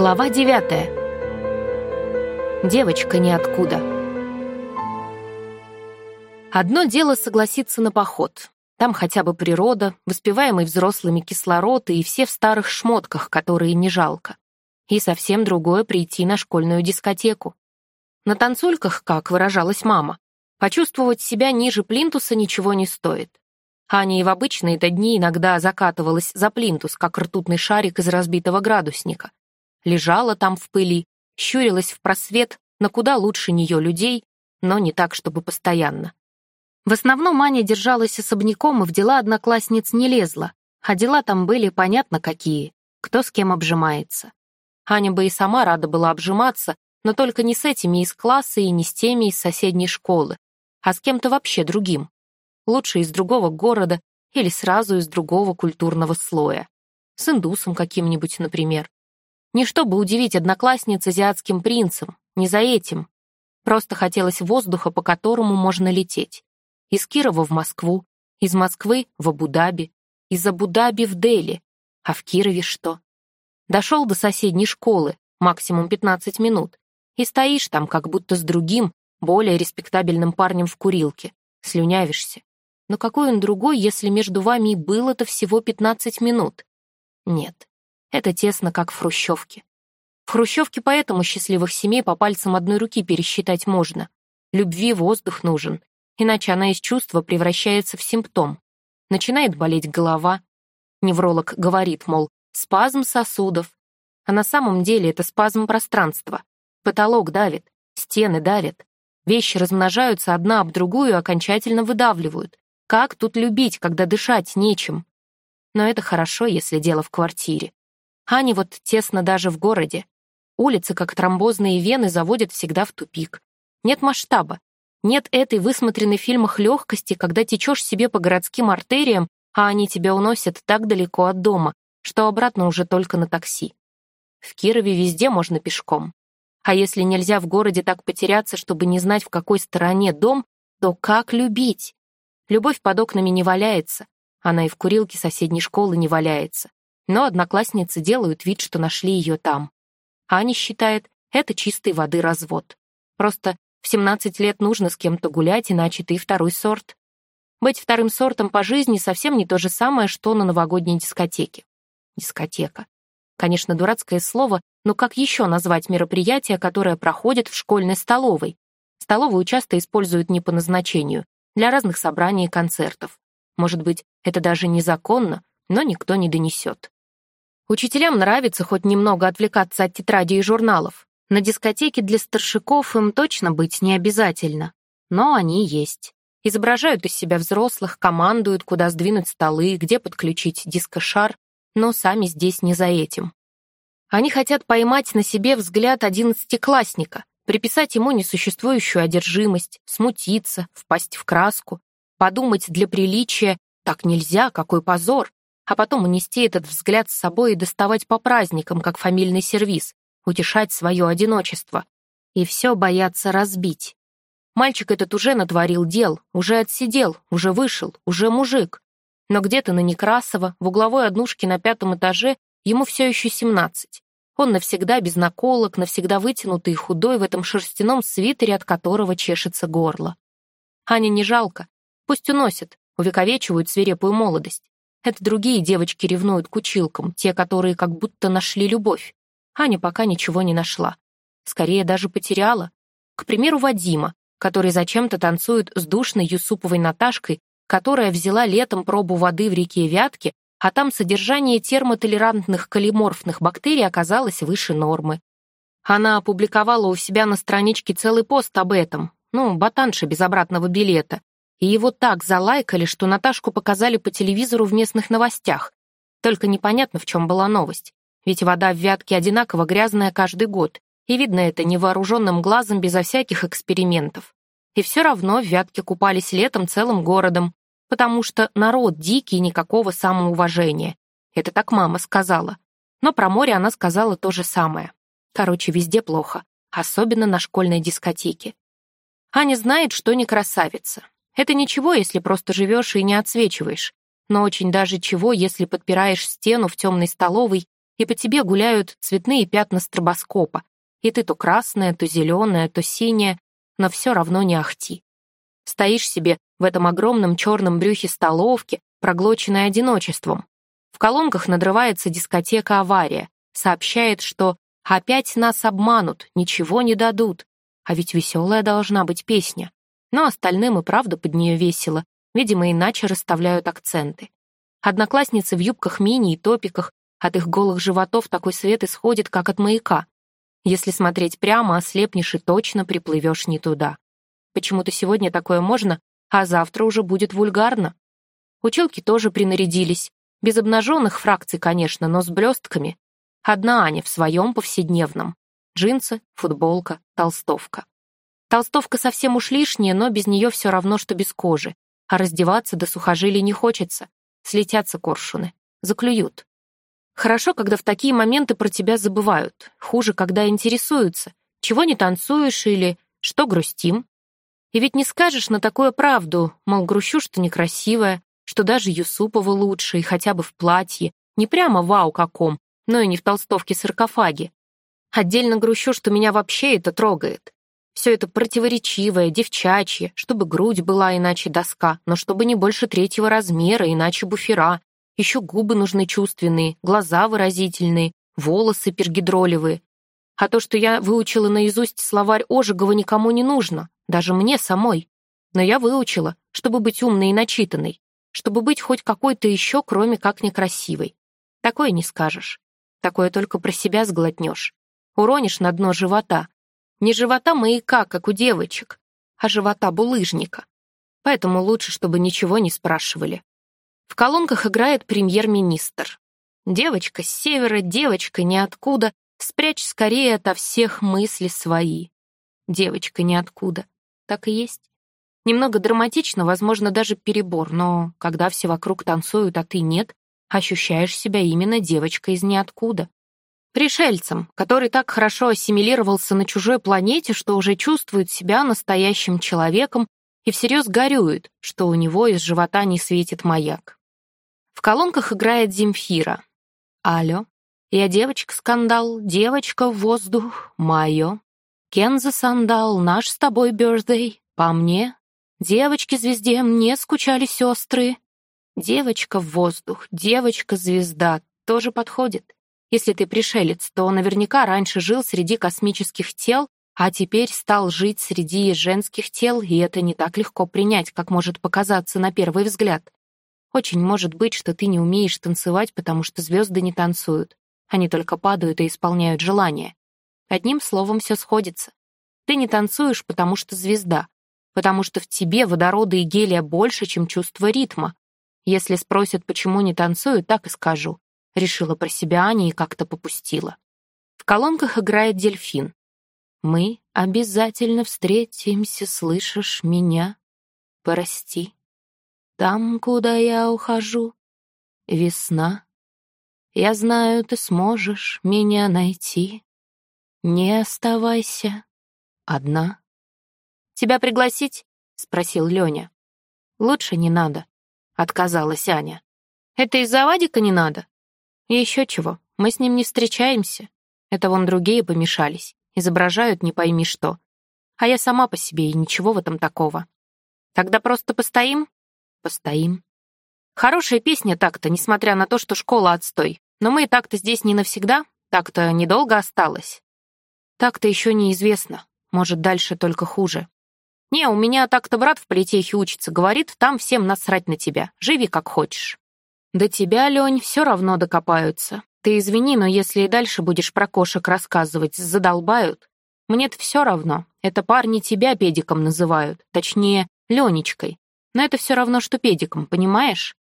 Глава девятая. Девочка ниоткуда. Одно дело согласиться на поход. Там хотя бы природа, воспеваемый взрослыми кислород и все в старых шмотках, которые не жалко. И совсем другое прийти на школьную дискотеку. На танцульках, как выражалась мама, почувствовать себя ниже плинтуса ничего не стоит. Аня и в обычные-то дни иногда закатывалась за плинтус, как ртутный шарик из разбитого градусника лежала там в пыли, щурилась в просвет на куда лучше нее людей, но не так, чтобы постоянно. В основном Аня держалась особняком и в дела одноклассниц не лезла, а дела там были понятно какие, кто с кем обжимается. Аня бы и сама рада была обжиматься, но только не с этими из класса и не с теми из соседней школы, а с кем-то вообще другим. Лучше из другого города или сразу из другого культурного слоя. С индусом каким-нибудь, например. Не чтобы удивить одноклассниц азиатским принцем, не за этим. Просто хотелось воздуха, по которому можно лететь. Из Кирова в Москву, из Москвы в Абу-Даби, из Абу-Даби в Дели. А в Кирове что? Дошел до соседней школы, максимум 15 минут, и стоишь там, как будто с другим, более респектабельным парнем в курилке. Слюнявишься. Но какой он другой, если между вами и было-то всего 15 минут? Нет, это тесно, как в хрущевке. В хрущевке поэтому счастливых семей по пальцам одной руки пересчитать можно. Любви воздух нужен, иначе она из чувства превращается в симптом. Начинает болеть голова. Невролог говорит, мол, спазм сосудов. А на самом деле это спазм пространства. Потолок давит, стены давят. Вещи размножаются одна об другую и окончательно выдавливают. Как тут любить, когда дышать нечем? Но это хорошо, если дело в квартире. Ане вот тесно даже в городе. Улицы, как тромбозные вены, заводят всегда в тупик. Нет масштаба. Нет этой высмотренной в фильмах легкости, когда течешь себе по городским артериям, а они тебя уносят так далеко от дома, что обратно уже только на такси. В Кирове везде можно пешком. А если нельзя в городе так потеряться, чтобы не знать, в какой стороне дом, то как любить? Любовь под окнами не валяется, она и в курилке соседней школы не валяется но одноклассницы делают вид, что нашли ее там. Аня считает, это чистой воды развод. Просто в 17 лет нужно с кем-то гулять, иначе ты второй сорт. Быть вторым сортом по жизни совсем не то же самое, что на новогодней дискотеке. Дискотека. Конечно, дурацкое слово, но как еще назвать мероприятие, которое проходит в школьной столовой? Столовую часто используют не по назначению, для разных собраний и концертов. Может быть, это даже незаконно, но никто не донесет. Учителям нравится хоть немного отвлекаться от тетради и журналов. На дискотеке для старшиков им точно быть не обязательно. Но они есть. Изображают из себя взрослых, командуют, куда сдвинуть столы, где подключить дискошар, но сами здесь не за этим. Они хотят поймать на себе взгляд одиннадцатиклассника, приписать ему несуществующую одержимость, смутиться, впасть в краску, подумать для приличия «так нельзя, какой позор», а потом унести этот взгляд с собой и доставать по праздникам, как фамильный сервиз, утешать свое одиночество. И все бояться разбить. Мальчик этот уже натворил дел, уже отсидел, уже вышел, уже мужик. Но где-то на Некрасово, в угловой однушке на пятом этаже, ему все еще семнадцать. Он навсегда без наколок, навсегда вытянутый и худой в этом шерстяном свитере, от которого чешется горло. Аня не жалко. Пусть уносит, увековечивают свирепую молодость. Это другие девочки ревнуют к училкам, те, которые как будто нашли любовь. Аня пока ничего не нашла. Скорее, даже потеряла. К примеру, Вадима, который зачем-то танцует с душной Юсуповой Наташкой, которая взяла летом пробу воды в реке Вятки, а там содержание термотолерантных калиморфных бактерий оказалось выше нормы. Она опубликовала у себя на страничке целый пост об этом, ну, ботанша без обратного билета, и его так залайкали, что Наташку показали по телевизору в местных новостях. Только непонятно, в чем была новость. Ведь вода в Вятке одинаково грязная каждый год, и видно это невооруженным глазом безо всяких экспериментов. И все равно в Вятке купались летом целым городом, потому что народ дикий никакого самоуважения. Это так мама сказала. Но про море она сказала то же самое. Короче, везде плохо, особенно на школьной дискотеке. Аня знает, что не красавица, это ничего, если просто живешь и не отсвечиваешь, но очень даже чего, если подпираешь стену в темной столовой и по тебе гуляют цветные пятна стробоскопа, и ты то красная, то зеленая, то синяя, но все равно не ахти. Стоишь себе в этом огромном черном брюхе столовки, проглоченной одиночеством. В колонках надрывается дискотека «Авария», сообщает, что «опять нас обманут, ничего не дадут». А ведь веселая должна быть песня. Но остальным и правда под нее весело, видимо, иначе расставляют акценты. Одноклассницы в юбках мини и топиках, от их голых животов такой свет исходит, как от маяка. Если смотреть прямо, ослепнешь и точно приплывешь не туда. Почему-то сегодня такое можно, а завтра уже будет вульгарно. Училки тоже принарядились. Без обнаженных фракций, конечно, но с блестками. Одна Аня в своем повседневном. Джинсы, футболка, толстовка. Толстовка совсем уж лишняя, но без нее все равно, что без кожи. А раздеваться до сухожилий не хочется. Слетятся коршуны. Заклюют. Хорошо, когда в такие моменты про тебя забывают. Хуже, когда интересуются. Чего не танцуешь или что грустим? И ведь не скажешь на такое правду, мол, грущу, что некрасивая, что даже Юсупова лучше и хотя бы в платье, не прямо вау каком, но и не в толстовке-саркофаге. Отдельно грущу, что меня вообще это трогает. Все это противоречивое, девчачье, чтобы грудь была иначе доска, но чтобы не больше третьего размера, иначе буфера. Еще губы нужны чувственные, глаза выразительные, волосы пергидролевые. А то, что я выучила наизусть словарь Ожегова, никому не нужно, даже мне самой. Но я выучила, чтобы быть умной и начитанной, чтобы быть хоть какой-то еще, кроме как некрасивой. Такое не скажешь. Такое только про себя сглотнешь. Уронишь на дно живота, не живота маяка, как у девочек, а живота булыжника. Поэтому лучше, чтобы ничего не спрашивали. В колонках играет премьер-министр. Девочка с севера, девочка ниоткуда, спрячь скорее ото всех мысли свои. Девочка ниоткуда. Так и есть. Немного драматично, возможно, даже перебор, но когда все вокруг танцуют, а ты нет, ощущаешь себя именно девочкой из ниоткуда. Пришельцем, который так хорошо ассимилировался на чужой планете, что уже чувствует себя настоящим человеком и всерьез горюет, что у него из живота не светит маяк. В колонках играет Земфира. «Алло, я девочка-скандал, девочка в воздух, майо. Кенза сандал, наш с тобой бёрздей, по мне. Девочки-звезде мне скучали сестры. Девочка в воздух, девочка-звезда тоже подходит. Если ты пришелец, то наверняка раньше жил среди космических тел, а теперь стал жить среди женских тел, и это не так легко принять, как может показаться на первый взгляд. Очень может быть, что ты не умеешь танцевать, потому что звезды не танцуют. Они только падают и исполняют желания. Одним словом, все сходится. Ты не танцуешь, потому что звезда, потому что в тебе водорода и гелия больше, чем чувство ритма. Если спросят, почему не танцую, так и скажу. Решила про себя Аня и как-то попустила. В колонках играет дельфин. «Мы обязательно встретимся, слышишь меня? Прости. Там, куда я ухожу, весна. Я знаю, ты сможешь меня найти. Не оставайся одна». «Тебя пригласить?» — спросил Леня. «Лучше не надо», — отказалась Аня. «Это из-за Вадика не надо?» И еще чего, мы с ним не встречаемся. Это вон другие помешались, изображают не пойми что. А я сама по себе, и ничего в этом такого. Тогда просто постоим? Постоим. Хорошая песня так-то, несмотря на то, что школа отстой. Но мы и так-то здесь не навсегда, так-то недолго осталось. Так-то еще неизвестно, может, дальше только хуже. Не, у меня так-то брат в политехе учится, говорит, там всем насрать на тебя, живи как хочешь. До тебя, Лень, все равно докопаются. Ты извини, но если и дальше будешь про кошек рассказывать, задолбают. Мне-то все равно. Это парни тебя педиком называют. Точнее, Ленечкой. Но это все равно, что педиком, понимаешь?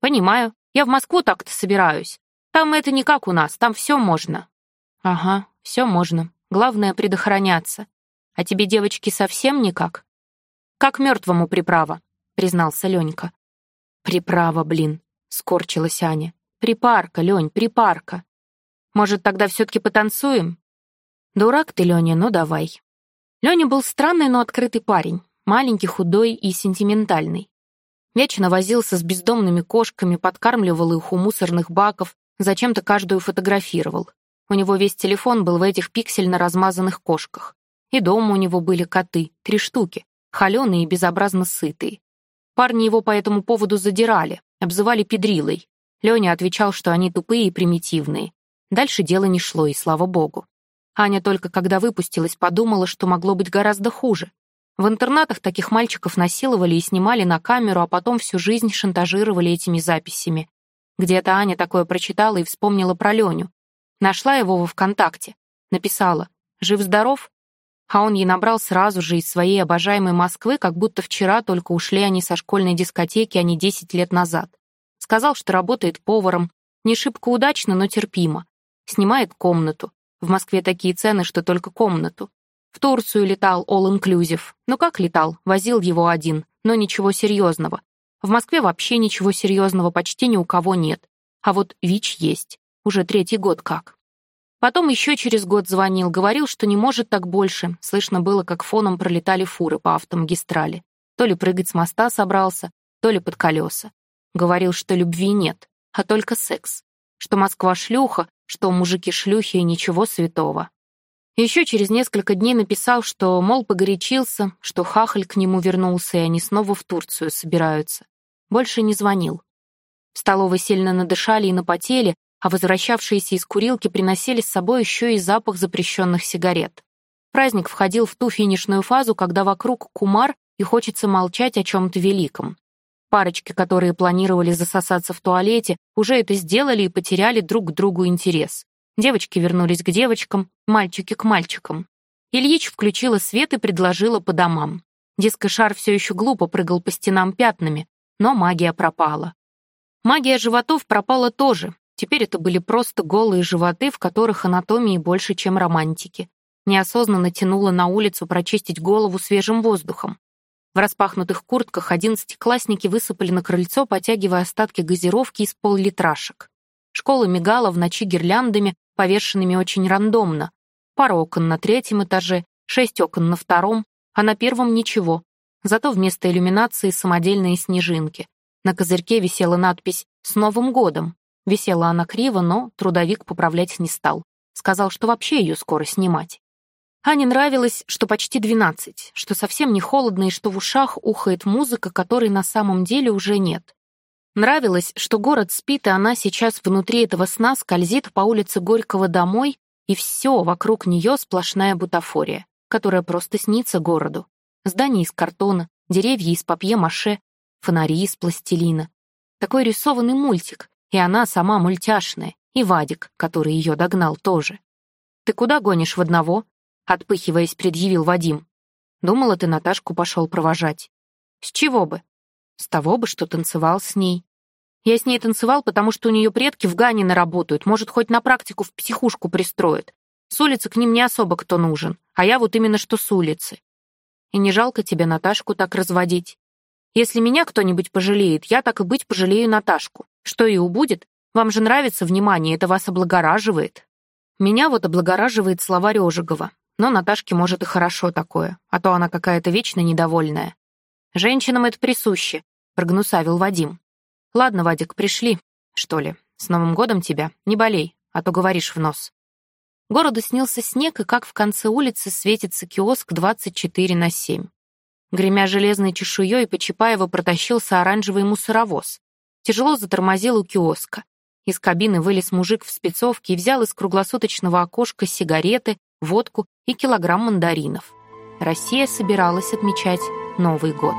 Понимаю. Я в Москву так-то собираюсь. Там это не как у нас, там все можно. Ага, все можно. Главное предохраняться. А тебе, девочки, совсем никак? Как мертвому приправа, признался Ленька. Приправа, блин. — скорчилась Аня. «Припарка, Лень, припарка. Может, тогда все-таки потанцуем?» «Дурак ты, Леня, ну давай». Леня был странный, но открытый парень, маленький, худой и сентиментальный. Вечно возился с бездомными кошками, подкармливал их у мусорных баков, Зачем-то каждую фотографировал. У него весь телефон был в этих пиксельно размазанных кошках. И дома у него были коты, три штуки, холеные и безобразно сытые. Парни его по этому поводу задирали, обзывали педрилой. Леня отвечал, что они тупые и примитивные. Дальше дело не шло, и слава богу. Аня только когда выпустилась, подумала, что могло быть гораздо хуже. В интернатах таких мальчиков насиловали и снимали на камеру, а потом всю жизнь шантажировали этими записями. Где-то Аня такое прочитала и вспомнила про Леню. Нашла его во ВКонтакте. Написала «Жив-здоров?» А он ей набрал сразу же из своей обожаемой Москвы, как будто вчера только ушли они со школьной дискотеки, а не 10 лет назад. Сказал, что работает поваром. Не шибко удачно, но терпимо. Снимает комнату. В Москве такие цены, что только комнату. В Турцию летал all-inclusive. Ну как летал? Возил его один. Но ничего серьезного. В Москве вообще ничего серьезного почти ни у кого нет. А вот ВИЧ есть. Уже третий год как. Потом еще через год звонил, говорил, что не может так больше. Слышно было, как фоном пролетали фуры по автомагистрали. То ли прыгать с моста собрался, то ли под колеса. Говорил, что любви нет, а только секс. Что Москва шлюха, что мужики шлюхи и ничего святого. Еще через несколько дней написал, что, мол, погорячился, что хахаль к нему вернулся, и они снова в Турцию собираются. Больше не звонил. В столовой сильно надышали и напотели, а возвращавшиеся из курилки приносили с собой еще и запах запрещенных сигарет. Праздник входил в ту финишную фазу, когда вокруг кумар и хочется молчать о чем-то великом. Парочки, которые планировали засосаться в туалете, уже это сделали и потеряли друг к другу интерес. Девочки вернулись к девочкам, мальчики к мальчикам. Ильич включила свет и предложила по домам. Диско-шар все еще глупо прыгал по стенам пятнами, но магия пропала. Магия животов пропала тоже. Теперь это были просто голые животы, в которых анатомии больше, чем романтики. Неосознанно тянуло на улицу прочистить голову свежим воздухом. В распахнутых куртках одиннадцатиклассники высыпали на крыльцо, потягивая остатки газировки из поллитрашек. Школа мигала в ночи гирляндами, повешенными очень рандомно. Пара окон на третьем этаже, шесть окон на втором, а на первом ничего. Зато вместо иллюминации самодельные снежинки. На козырьке висела надпись «С Новым годом». Висела она криво, но трудовик поправлять не стал. Сказал, что вообще ее скоро снимать. Ане нравилось, что почти двенадцать, что совсем не холодно и что в ушах ухает музыка, которой на самом деле уже нет. Нравилось, что город спит, и она сейчас внутри этого сна скользит по улице Горького домой, и все вокруг нее сплошная бутафория, которая просто снится городу. Здания из картона, деревья из папье-маше, фонари из пластилина. Такой рисованный мультик, и она сама мультяшная, и Вадик, который ее догнал тоже. «Ты куда гонишь в одного?» — отпыхиваясь, предъявил Вадим. «Думала, ты Наташку пошел провожать». «С чего бы?» «С того бы, что танцевал с ней. Я с ней танцевал, потому что у нее предки в Ганино работают, может, хоть на практику в психушку пристроят. С улицы к ним не особо кто нужен, а я вот именно что с улицы. И не жалко тебе Наташку так разводить. Если меня кто-нибудь пожалеет, я так и быть пожалею Наташку. Что и убудет, вам же нравится внимание, это вас облагораживает. Меня вот облагораживает словарь Ожегова. Но Наташке может и хорошо такое, а то она какая-то вечно недовольная. Женщинам это присуще, прогнусавил Вадим. «Ладно, Вадик, пришли, что ли. С Новым годом тебя. Не болей, а то говоришь в нос». Городу снился снег, и как в конце улицы светится киоск 24 на 7. Гремя железной чешуей, по Чапаеву протащился оранжевый мусоровоз. Тяжело затормозил у киоска. Из кабины вылез мужик в спецовке и взял из круглосуточного окошка сигареты, водку и килограмм мандаринов. Россия собиралась отмечать Новый год.